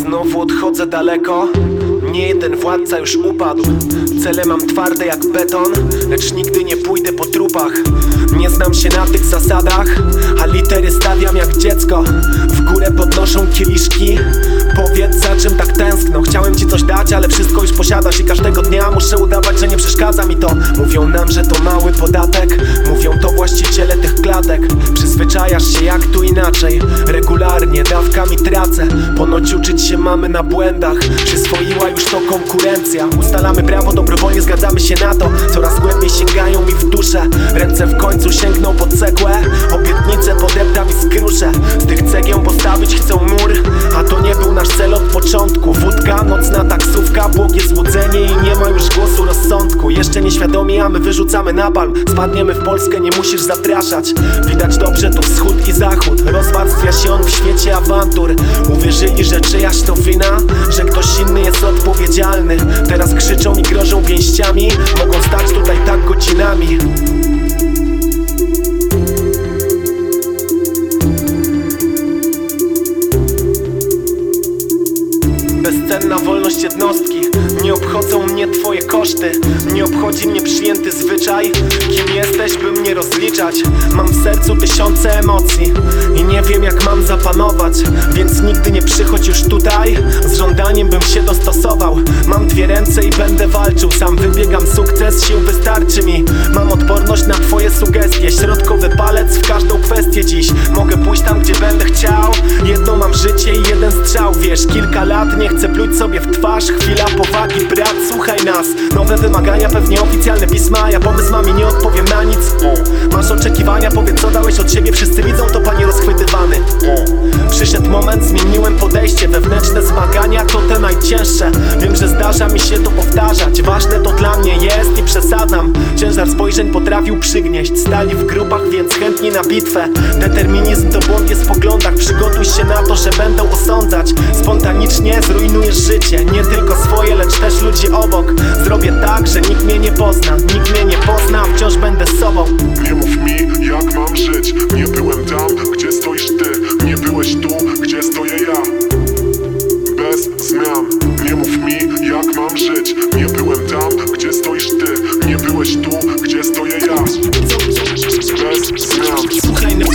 Znowu odchodzę daleko. Nie jeden władca już upadł. Cele mam twarde jak beton Lecz nigdy nie pójdę po trupach. Nie znam się na tych zasadach A litery stawiam jak dziecko. W górę podnoszą kieliszki. Powiedz za czym tak tęskno. Chciałem ci coś dać, ale wszystko już posiadasz I każdego dnia muszę udawać, że nie przeszkadza mi to. Mówią nam, że to mały podatek. Mówią to właściciele tych klatek jak tu inaczej? Regularnie dawkami tracę. Ponoć uczyć się mamy na błędach. Przyswoiła już to konkurencja. Ustalamy prawo, dobrowolnie zgadzamy się na to. Coraz głębiej sięgają mi w duszę. Ręce w końcu sięgną po cegłę. Obietnice podeptam i skruszę. Z tych cegieł postawić chcą mur. A to nie był nasz cel od początku. Wódka, nocna taksówka, błogie złudzenie I nie ma już głosu rozsądku. Jeszcze nieświadomi, a my wyrzucamy napalm. Spadniemy w Polskę, nie musisz zapraszać. Widać dobrze tu wschód zachód. Rozwarstwia się on w świecie awantur. Uwierzyli, że czyjaś to wina? Że ktoś inny jest odpowiedzialny. Teraz krzyczą i grożą pięściami Mogą stać tutaj tak godzinami Bezcenna wolność jednostki. Nie obchodzą mnie twoje koszty. Nie obchodzi mnie przyjęty zwyczaj. Kim jesteś, by mnie rozliczać? Mam w sercu tysiące emocji. I nie wiem jak mam zapanować. Więc nigdy nie przychodź już tutaj. Z żądaniem bym się dostosował. Mam dwie ręce i będę walczył. Sam wybiegam. Sukces, sił wystarczy mi odporność na twoje sugestie. Środkowy palec w każdą kwestię dziś. Mogę pójść tam, gdzie będę chciał. Jedno mam życie i jeden strzał Wiesz, kilka lat nie chcę pluć sobie w twarz. Chwila powagi, brat, słuchaj nas. Nowe wymagania, pewnie oficjalne pisma. Ja pomysł mam i nie odpowiem na nic. Masz oczekiwania, powiedz co dałeś od siebie. Wszyscy widzą to, panie rozchwytywany. Przyszedł moment, zmieniłem podejście. Wewnętrzne zmagania to te najcięższe zdarza mi się to powtarzać. Ważne to dla mnie jest i przesadzam Ciężar spojrzeń potrafił przygnieść. Stali w grupach, więc chętni na bitwę. Determinizm to błąd jest w poglądach. Przygotuj się na to, że będą osądzać. Spontanicznie zrujnujesz życie. Nie tylko swoje, lecz też ludzi obok. Zrobię tak, że nikt mnie nie pozna. Nikt mnie nie pozna, wciąż będę sobą. Nie mów mi, jak mam żyć. Nie byłem tam, gdzie stoisz ty. Nie byłeś tu, Nie byłem tam, gdzie stoisz ty. Nie byłeś tu, gdzie stoję ja. Bez zmian.